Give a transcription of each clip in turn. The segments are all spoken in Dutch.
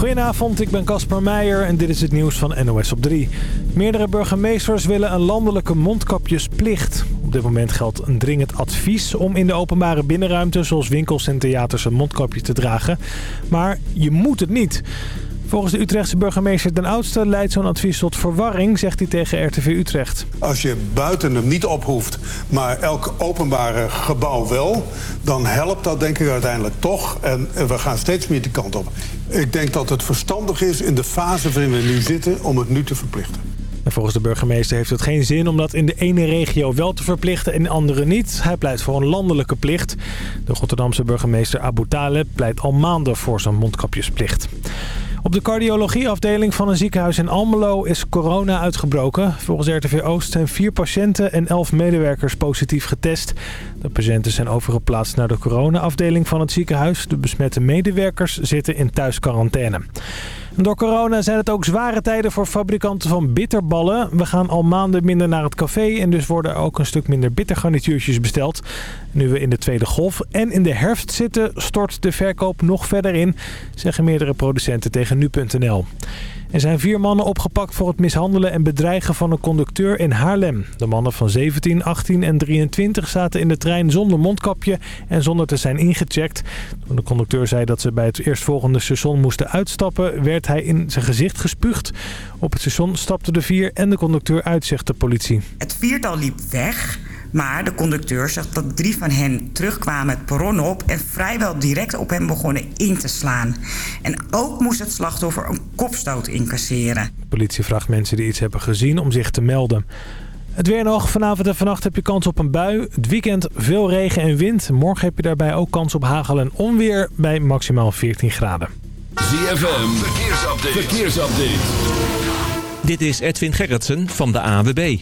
Goedenavond, ik ben Casper Meijer en dit is het nieuws van NOS op 3. Meerdere burgemeesters willen een landelijke mondkapjesplicht. Op dit moment geldt een dringend advies om in de openbare binnenruimte... zoals winkels en theaters een mondkapje te dragen. Maar je moet het niet. Volgens de Utrechtse burgemeester Den Oudste leidt zo'n advies tot verwarring, zegt hij tegen RTV Utrecht. Als je buiten hem niet op hoeft, maar elk openbare gebouw wel... dan helpt dat denk ik uiteindelijk toch. En we gaan steeds meer die kant op. Ik denk dat het verstandig is in de fase waarin we nu zitten om het nu te verplichten. En volgens de burgemeester heeft het geen zin om dat in de ene regio wel te verplichten en in de andere niet. Hij pleit voor een landelijke plicht. De Rotterdamse burgemeester Abu Taleb pleit al maanden voor zo'n mondkapjesplicht. Op de cardiologieafdeling van een ziekenhuis in Almelo is corona uitgebroken. Volgens RTV Oost zijn vier patiënten en elf medewerkers positief getest. De patiënten zijn overgeplaatst naar de corona-afdeling van het ziekenhuis. De besmette medewerkers zitten in thuisquarantaine. Door corona zijn het ook zware tijden voor fabrikanten van bitterballen. We gaan al maanden minder naar het café en dus worden ook een stuk minder bittergarnituurtjes besteld. Nu we in de tweede golf en in de herfst zitten, stort de verkoop nog verder in, zeggen meerdere producenten tegen nu.nl. Er zijn vier mannen opgepakt voor het mishandelen en bedreigen van een conducteur in Haarlem. De mannen van 17, 18 en 23 zaten in de trein zonder mondkapje en zonder te zijn ingecheckt. Toen de conducteur zei dat ze bij het eerstvolgende station moesten uitstappen, werd hij in zijn gezicht gespuugd. Op het station stapten de vier en de conducteur uit, zegt de politie. Het viertal liep weg... Maar de conducteur zag dat drie van hen terugkwamen het perron op... en vrijwel direct op hem begonnen in te slaan. En ook moest het slachtoffer een kopstoot incasseren. De politie vraagt mensen die iets hebben gezien om zich te melden. Het weer nog. Vanavond en vannacht heb je kans op een bui. Het weekend veel regen en wind. Morgen heb je daarbij ook kans op hagel en onweer bij maximaal 14 graden. ZFM, verkeersupdate. verkeersupdate. Dit is Edwin Gerritsen van de AWB.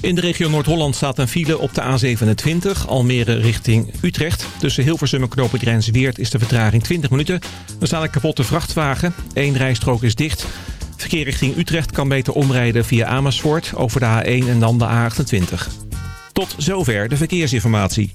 In de regio Noord-Holland staat een file op de A27, Almere richting Utrecht. Tussen Hilversum en Knoopend Rijnsweert is de vertraging 20 minuten. Er staat een kapotte vrachtwagen, Eén rijstrook is dicht. Verkeer richting Utrecht kan beter omrijden via Amersfoort over de A1 en dan de A28. Tot zover de verkeersinformatie.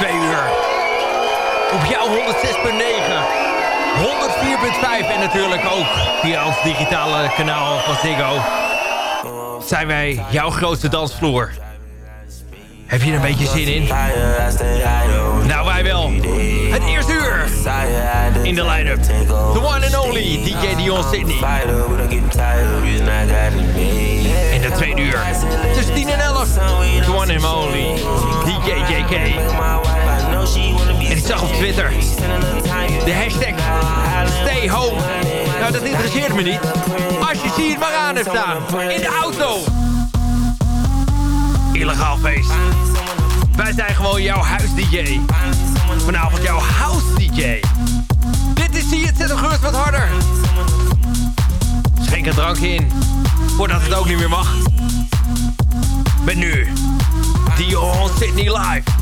Twee uur. Op jouw 106.9. 104.5 en natuurlijk ook via ons digitale kanaal van Ziggo. Zijn wij jouw grootste dansvloer. Heb je er een beetje zin in? Nou, wij wel. Het eerste uur. In de line-up. The one and only DJ Dion Sydney. In de tweede uur. Tussen 10 en 11. The one and only DJ JK. En ik zag op Twitter. De hashtag Stay Home. Nou, dat interesseert me niet. Als je ziet maar aan hebt staan. In de auto. Illegaal feest. Wij zijn gewoon jouw huis-dj. Vanavond jouw house-dj. Dit is hier, het zet hem gerust wat harder. Schenk een drankje in. Voordat het ook niet meer mag. Met nu. Dion Sydney Live.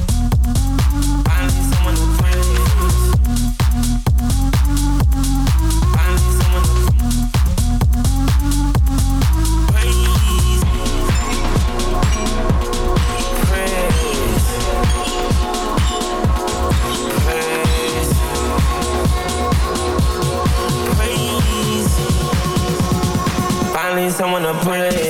need someone to pray.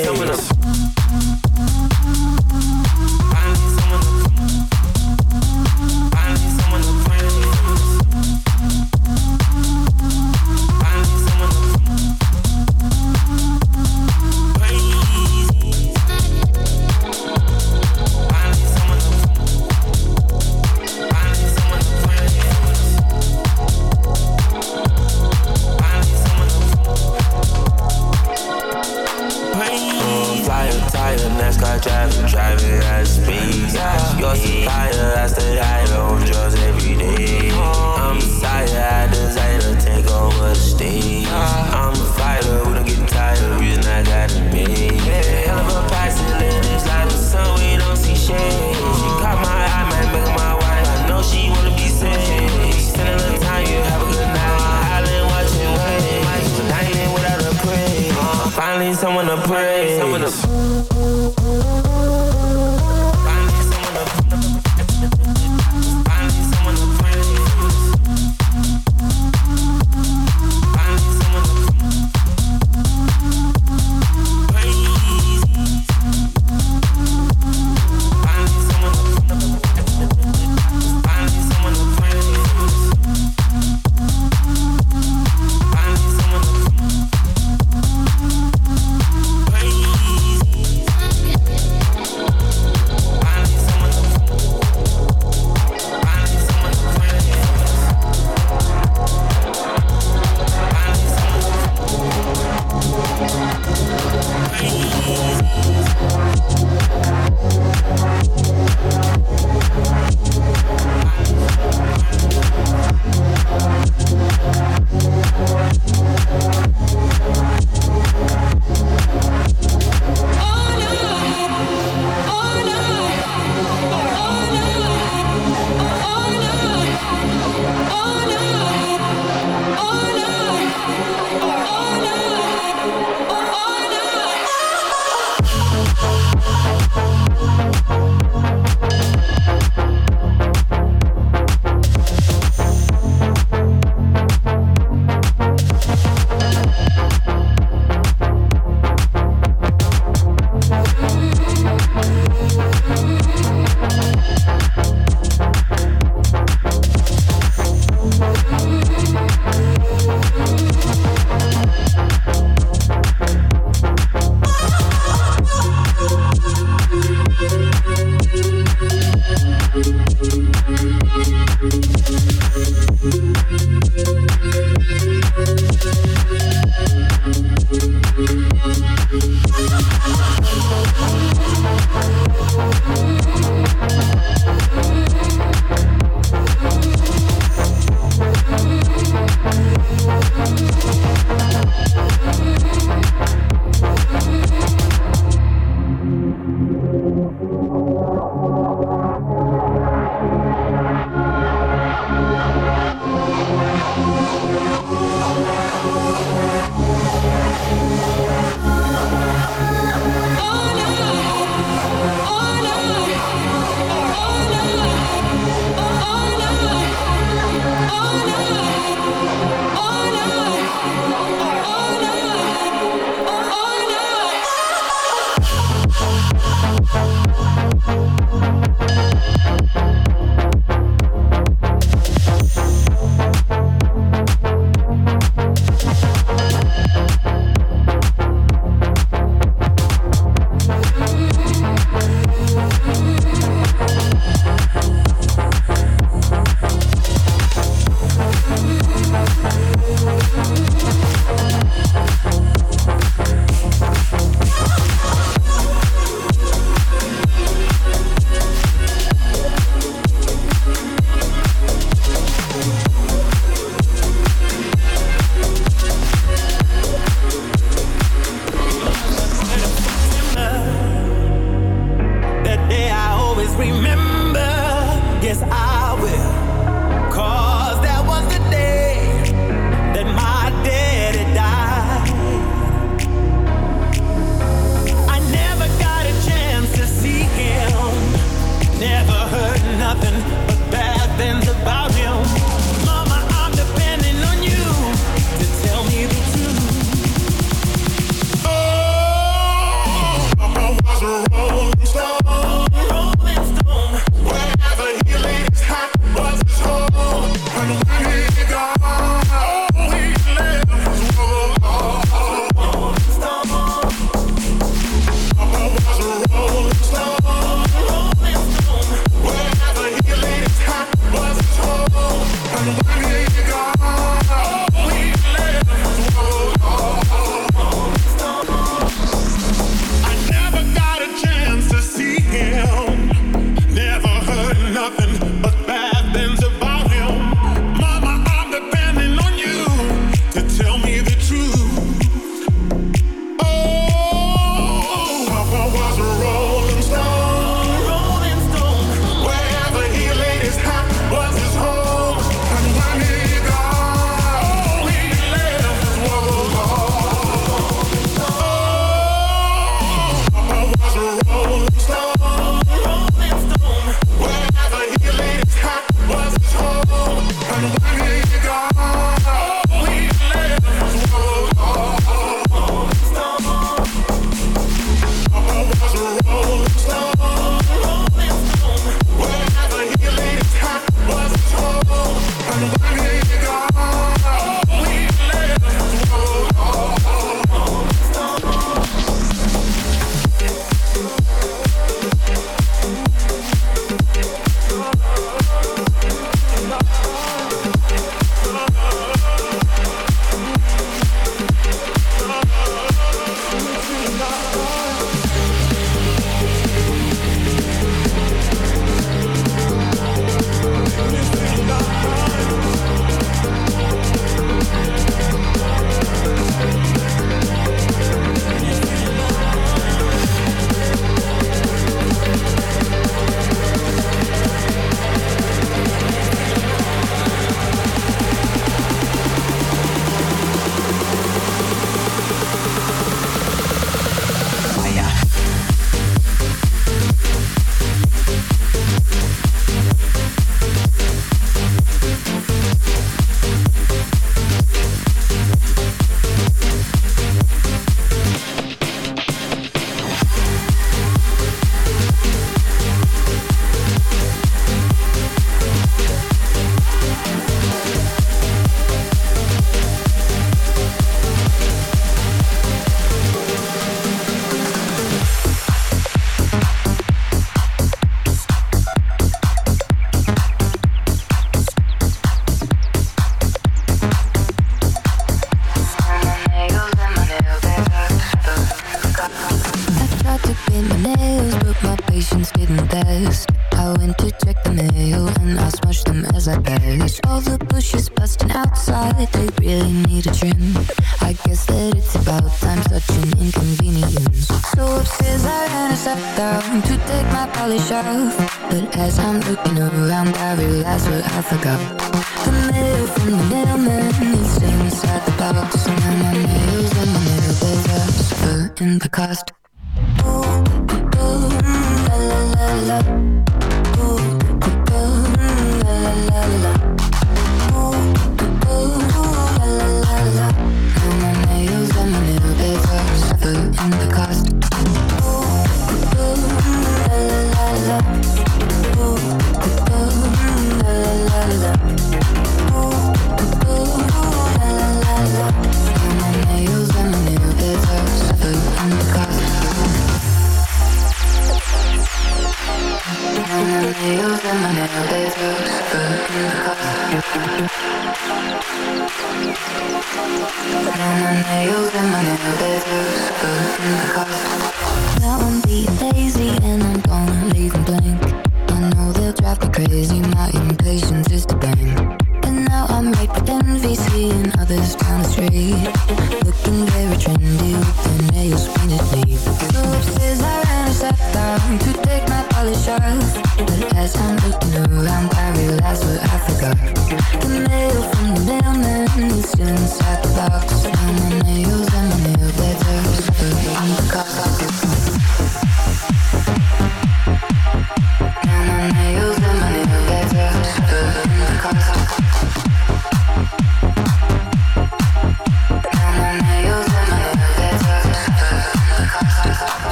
Yeah.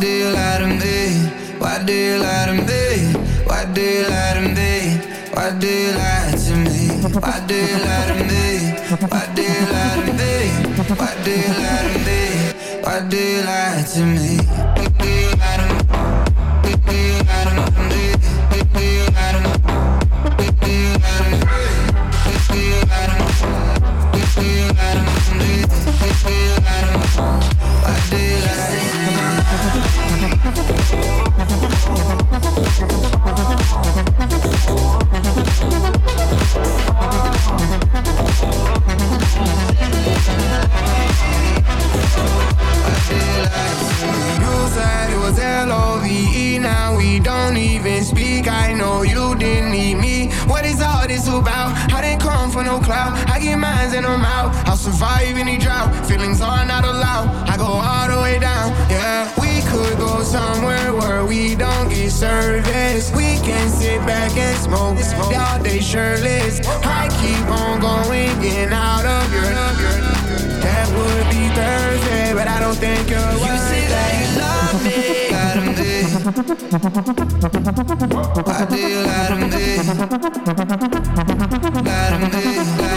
do you lie to me? Why do you lie to me? Why do you lie to me? Why do you lie to me? Why do you lie to me? Why do you lie to me? Why do you lie to me? Why do you lie to me? Do? Do you lie to me? You said it was L-O-V-E, now we don't even speak. I know you didn't need me, what is all this about? I didn't come for no clout, I get mines and I'm out. I'll survive any drought, feelings are not allowed. I go all the way down, yeah We could go somewhere where we don't get service. We can sit back and smoke, smoke all day shirtless. I keep on going, in out of your, of your would be Thursday, but I don't think you're You say that you love me, got to there. Why do you lie to me? Lie to me.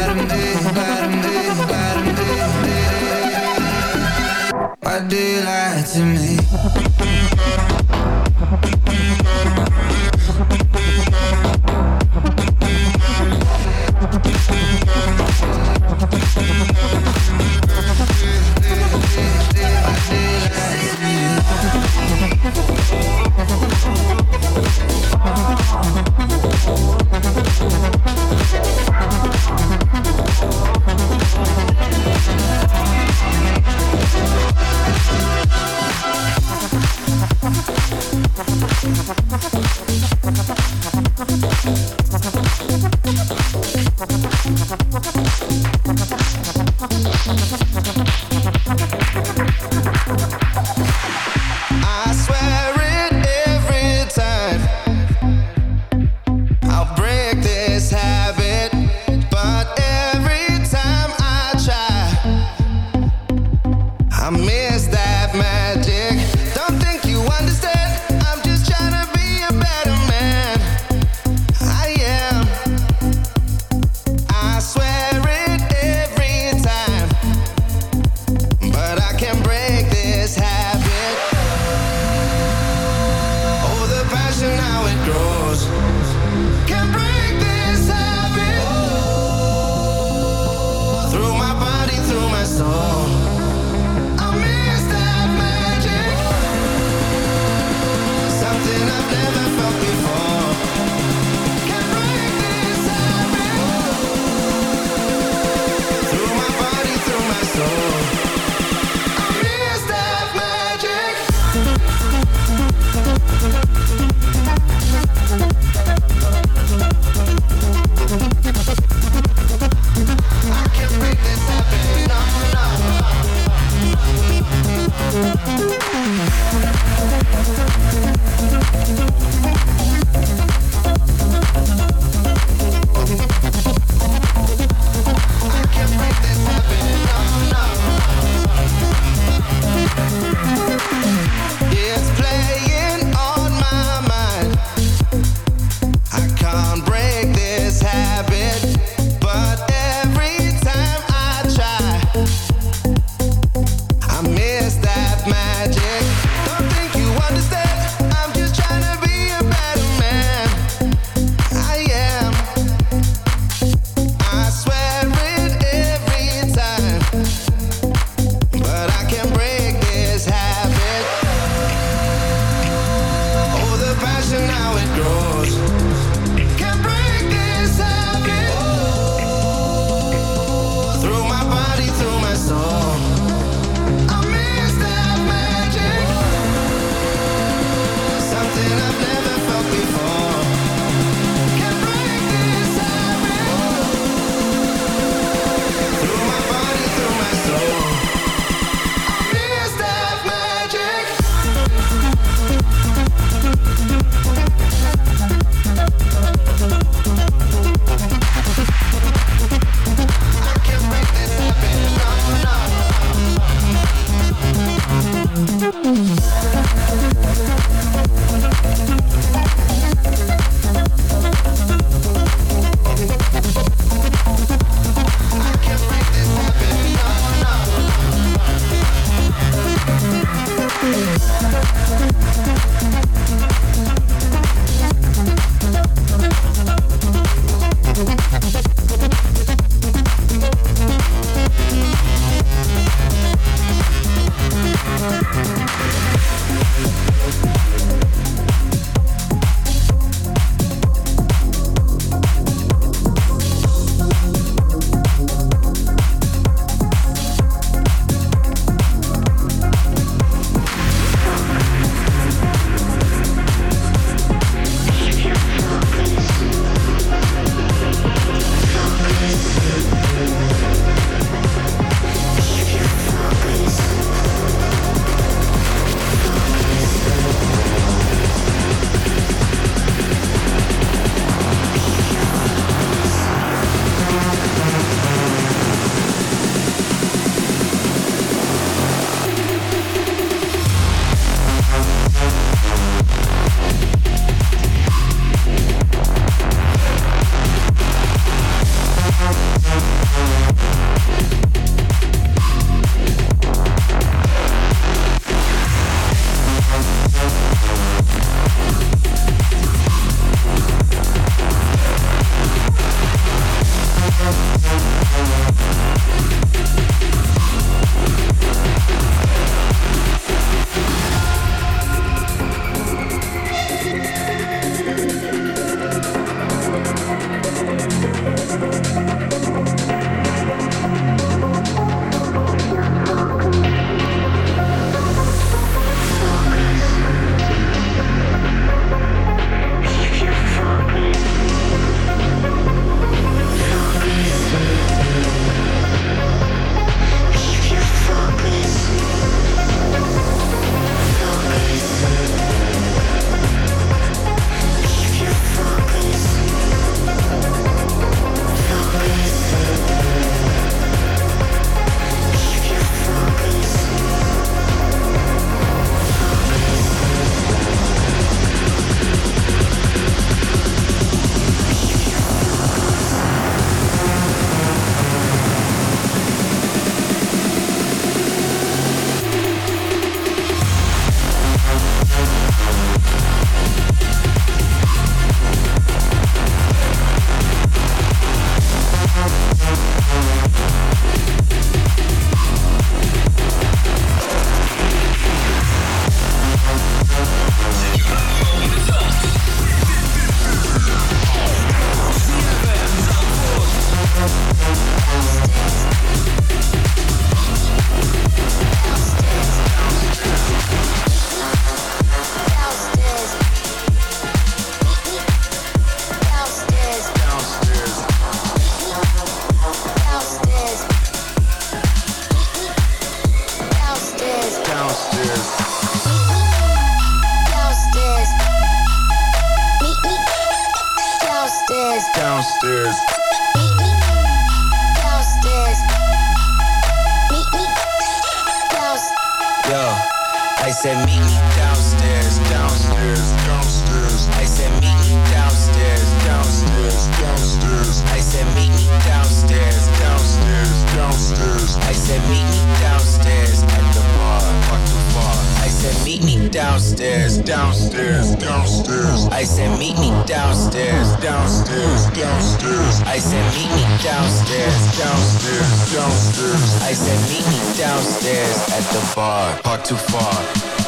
downstairs at the bar, park too far.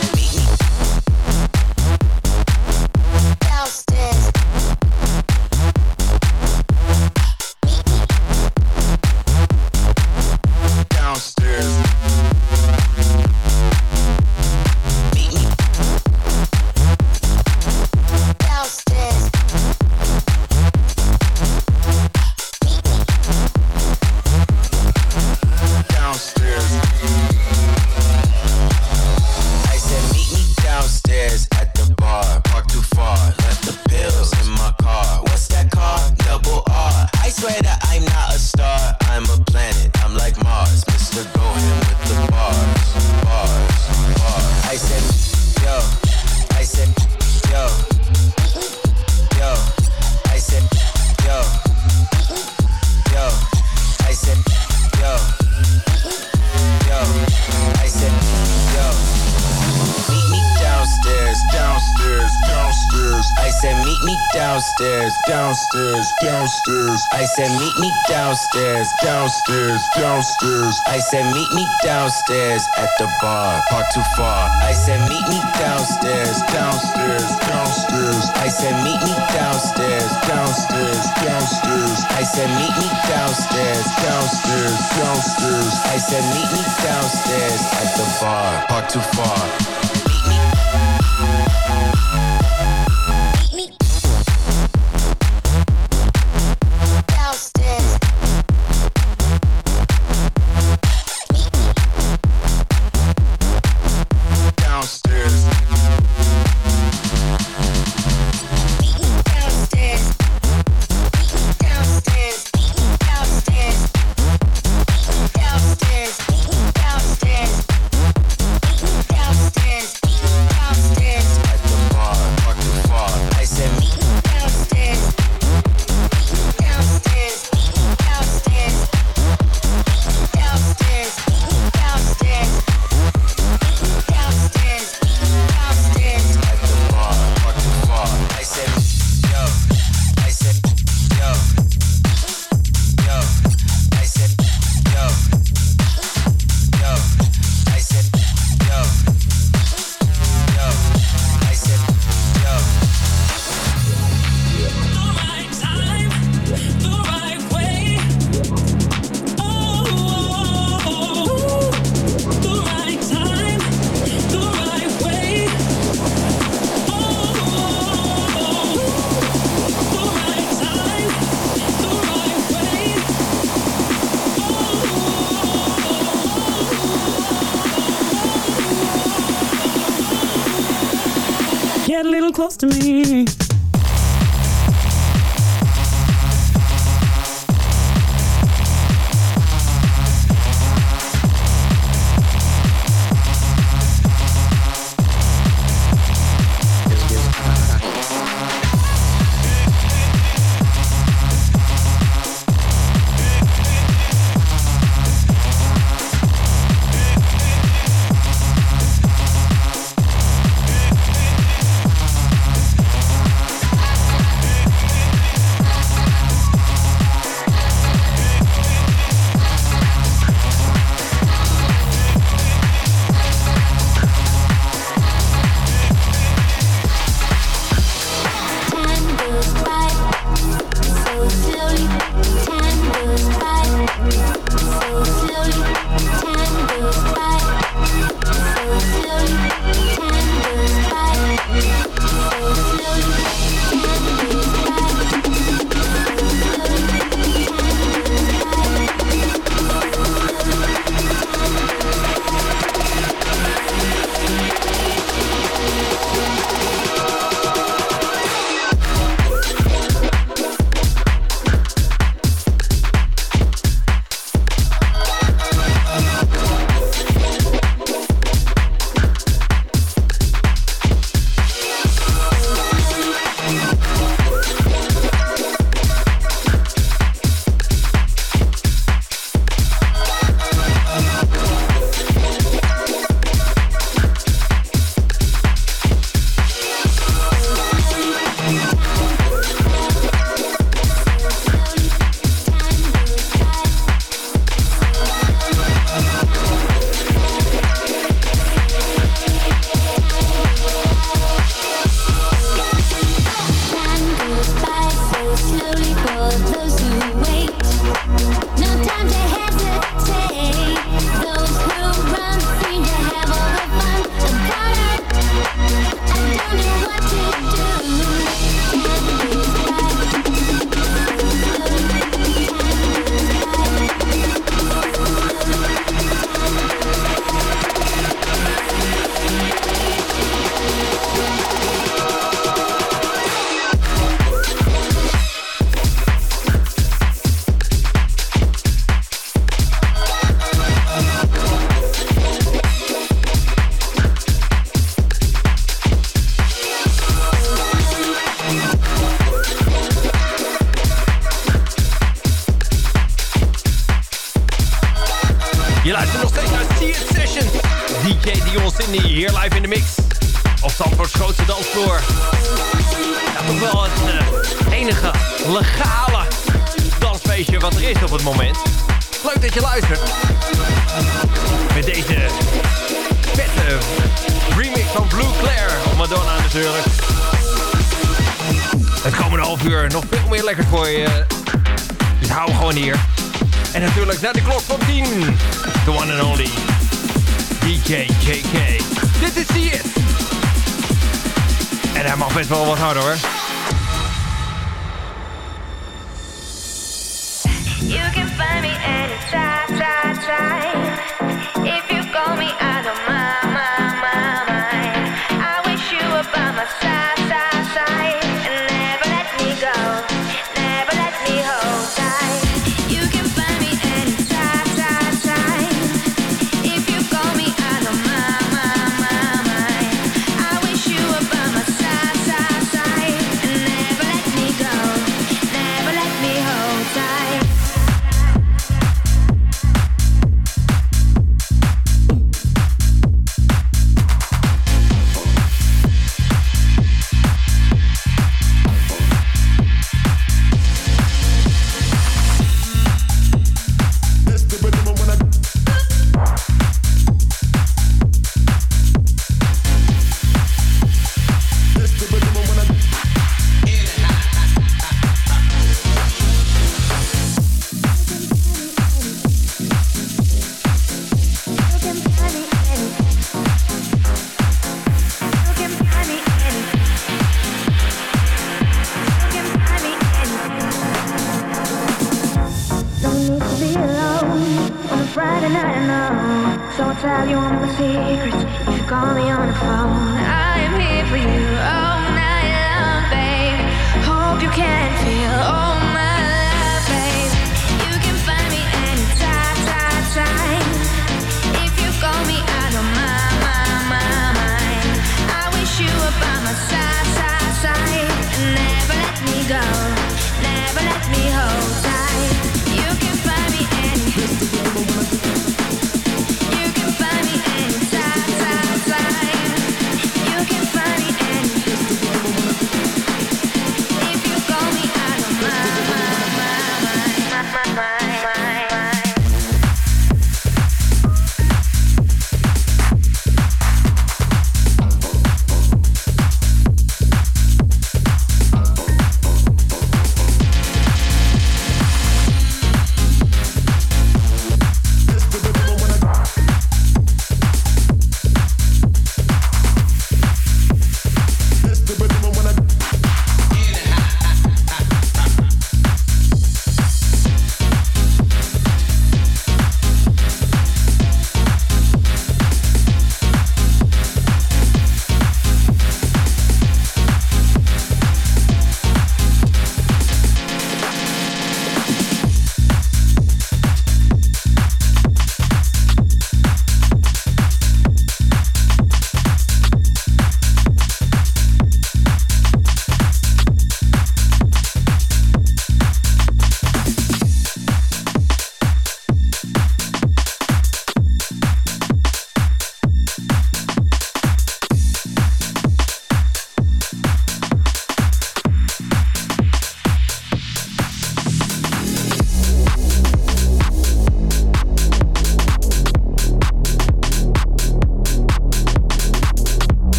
downstairs, downstairs. I said, meet me downstairs at the bar, park too far. I said, meet me downstairs, downstairs, downstairs. I said, meet me downstairs, downstairs, downstairs. I said, meet me downstairs, downstairs, downstairs. I said, meet me downstairs at the bar, park too far.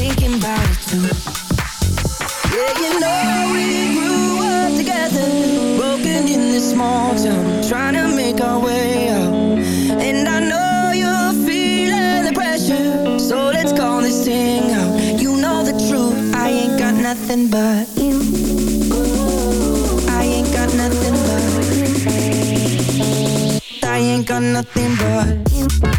thinking about it too. Yeah, you know we grew up together, broken in this small town, trying to make our way out. And I know you're feeling the pressure, so let's call this thing out. You know the truth, I ain't got nothing but you. I ain't got nothing but you. I ain't got nothing but you.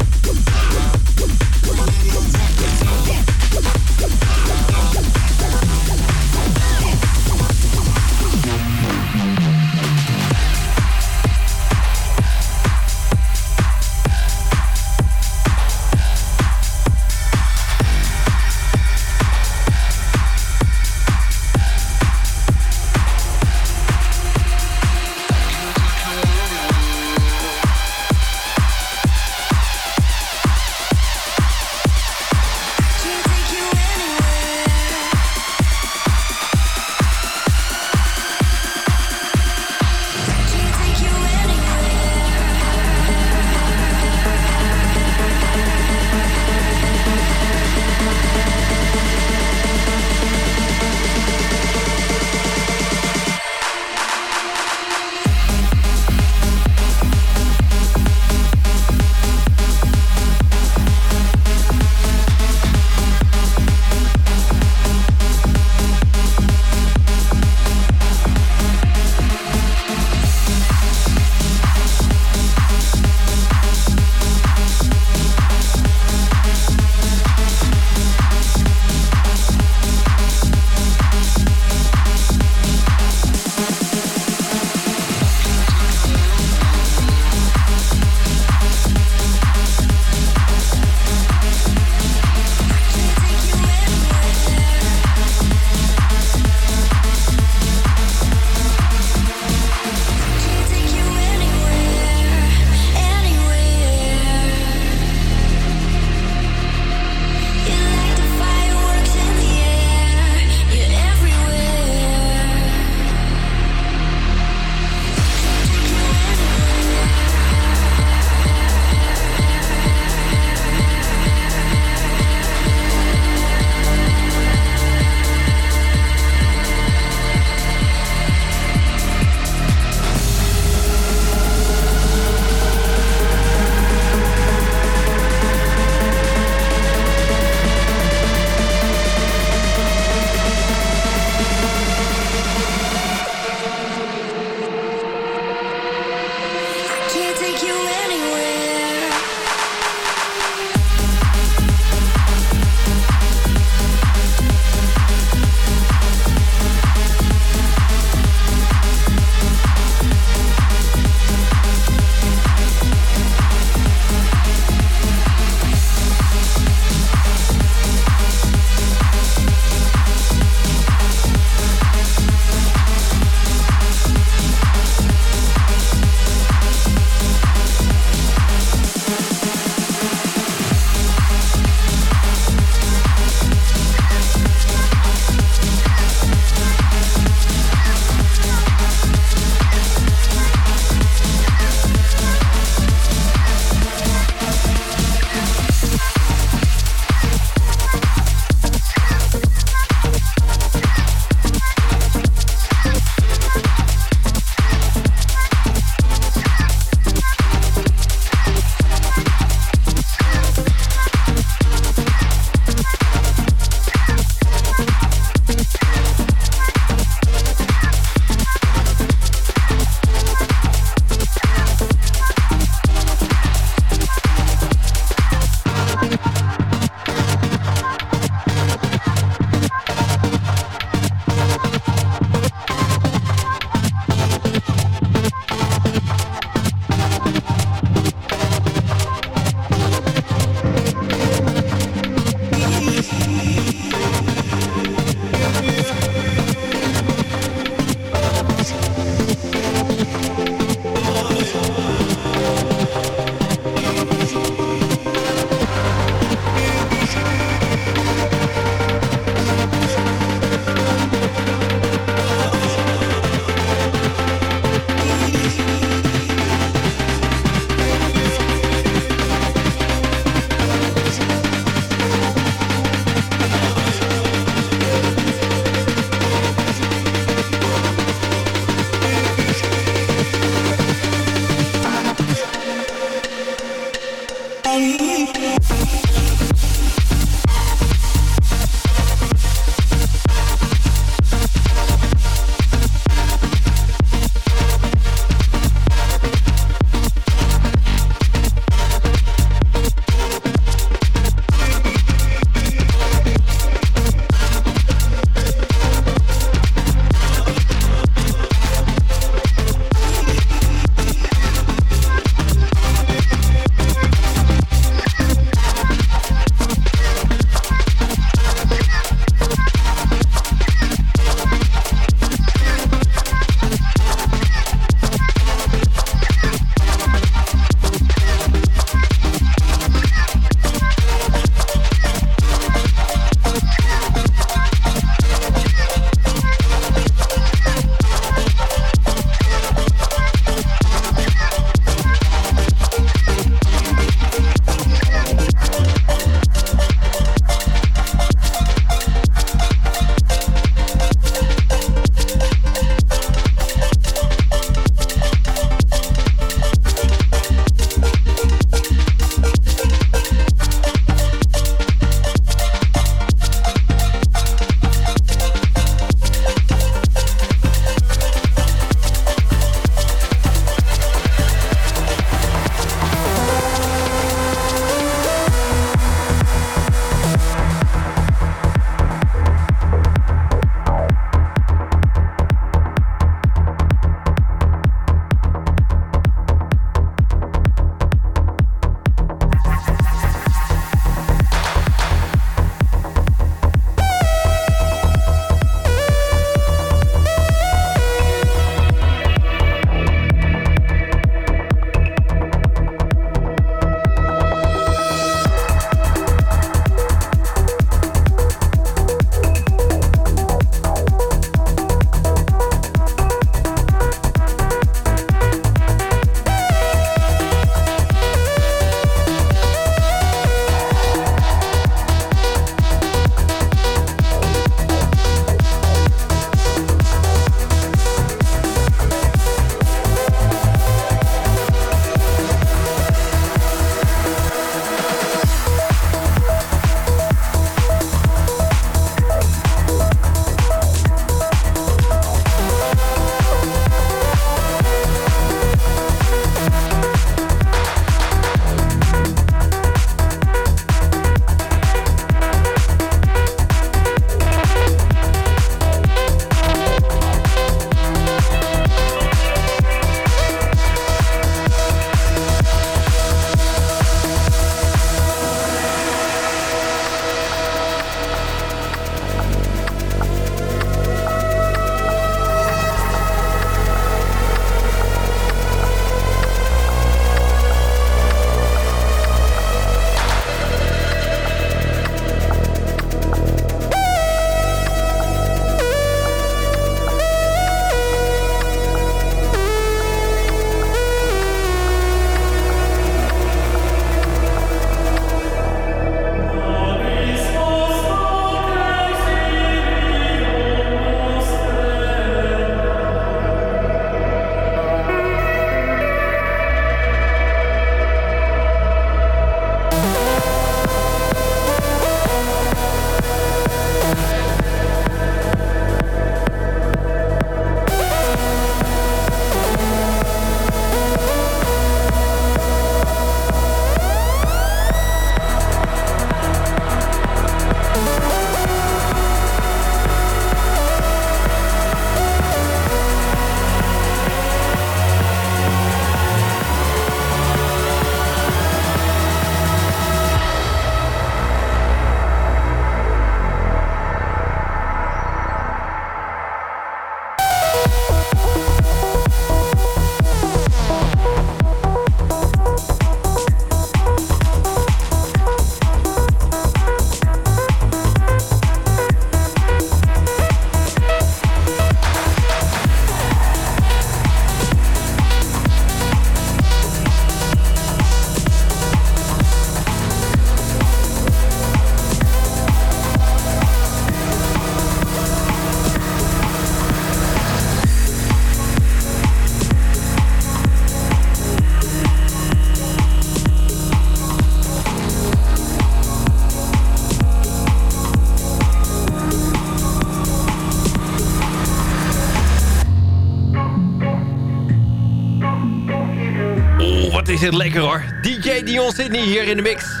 Zit lekker hoor. DJ Dion Sydney hier in de mix.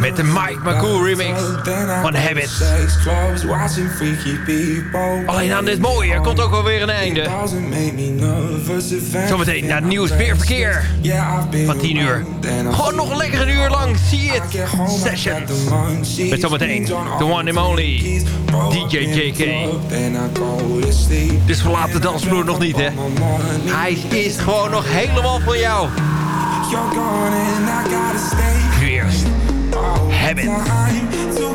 Met de Mike McCool remix van Habit. Alleen aan dit mooie er komt ook alweer een einde. Zometeen naar het nieuws weer verkeer. Van 10 uur. Gewoon nog lekker een uur lang. See it. Sessions. Met zometeen the one and only DJ JK. Dus verlaat de dansvloer nog niet hè. Hij is gewoon nog helemaal voor jou. Nu